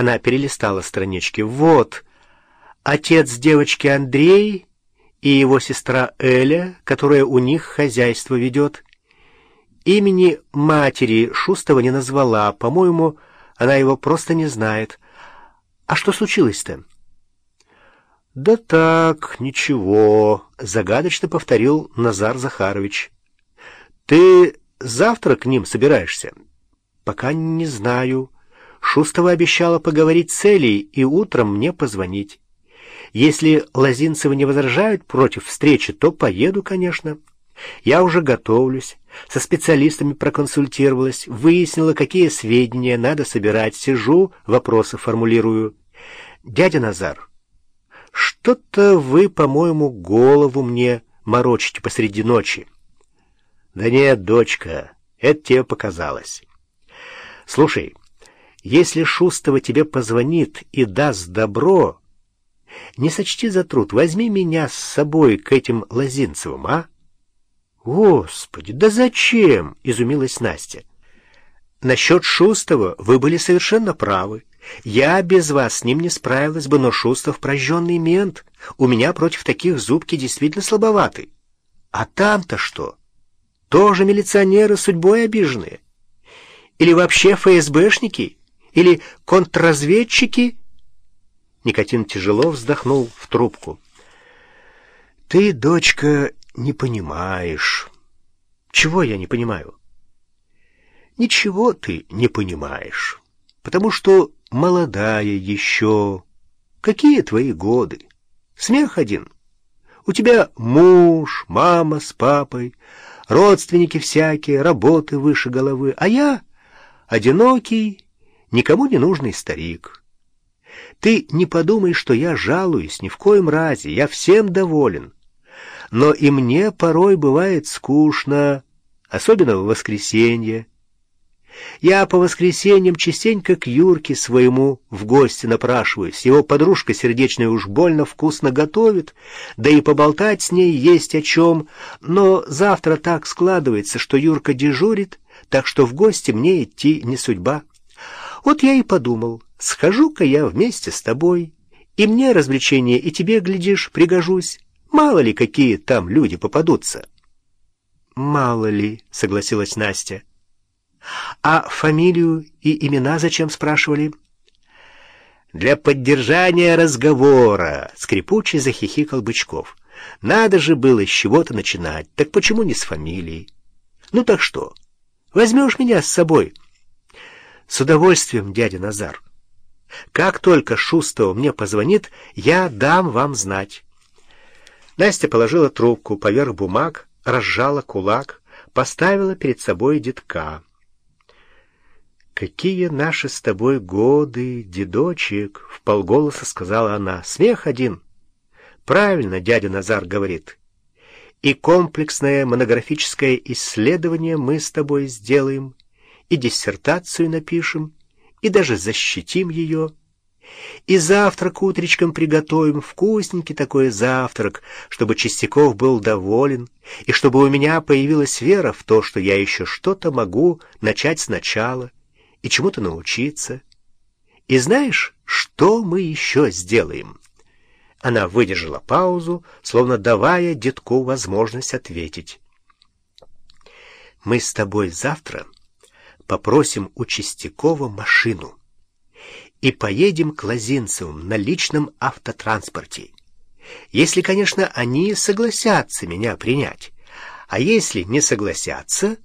Она перелистала странички. «Вот, отец девочки Андрей и его сестра Эля, которая у них хозяйство ведет. Имени матери Шустова не назвала. По-моему, она его просто не знает. А что случилось-то?» «Да так, ничего», — загадочно повторил Назар Захарович. «Ты завтра к ним собираешься?» «Пока не знаю. Шустова обещала поговорить с Элей и утром мне позвонить. Если Лозинцевы не возражают против встречи, то поеду, конечно. Я уже готовлюсь, со специалистами проконсультировалась, выяснила, какие сведения надо собирать, сижу, вопросы формулирую. Дядя Назар, что-то вы, по-моему, голову мне морочите посреди ночи. Да нет, дочка, это тебе показалось. Слушай, если Шустова тебе позвонит и даст добро, не сочти за труд, возьми меня с собой к этим Лозинцевым, а? Господи, да зачем? — изумилась Настя. Насчет Шустова вы были совершенно правы. Я без вас с ним не справилась бы, но Шустов прожженный мент. У меня против таких зубки действительно слабоваты. А там-то что? Тоже милиционеры судьбой обиженные? Или вообще ФСБшники? Или контрразведчики? Никотин тяжело вздохнул в трубку. Ты, дочка, не понимаешь. Чего я не понимаю? Ничего ты не понимаешь, потому что молодая еще. Какие твои годы? Смех один. У тебя муж, мама с папой, родственники всякие, работы выше головы, а я одинокий, никому не нужный старик. Ты не подумай, что я жалуюсь, ни в коем разе, я всем доволен. Но и мне порой бывает скучно, особенно в воскресенье. Я по воскресеньям частенько к Юрке своему в гости напрашиваюсь. Его подружка сердечная уж больно вкусно готовит, да и поболтать с ней есть о чем. Но завтра так складывается, что Юрка дежурит, так что в гости мне идти не судьба. Вот я и подумал, схожу-ка я вместе с тобой, и мне развлечение, и тебе, глядишь, пригожусь. Мало ли, какие там люди попадутся. «Мало ли», — согласилась Настя. «А фамилию и имена зачем спрашивали?» «Для поддержания разговора», — скрипучий захихикал Бычков. «Надо же было с чего-то начинать, так почему не с фамилией? Ну так что, возьмешь меня с собой?» «С удовольствием, дядя Назар. Как только Шустова мне позвонит, я дам вам знать». Настя положила трубку поверх бумаг, разжала кулак, поставила перед собой детка. «Какие наши с тобой годы, дедочек!» — в полголоса сказала она. «Смех один!» «Правильно, дядя Назар говорит. И комплексное монографическое исследование мы с тобой сделаем, и диссертацию напишем, и даже защитим ее. И завтрак утречком приготовим, вкусненький такой завтрак, чтобы Чистяков был доволен, и чтобы у меня появилась вера в то, что я еще что-то могу начать сначала и чему-то научиться. И знаешь, что мы еще сделаем?» Она выдержала паузу, словно давая детку возможность ответить. «Мы с тобой завтра попросим у Чистякова машину и поедем к Лозинцевым на личном автотранспорте. Если, конечно, они согласятся меня принять. А если не согласятся,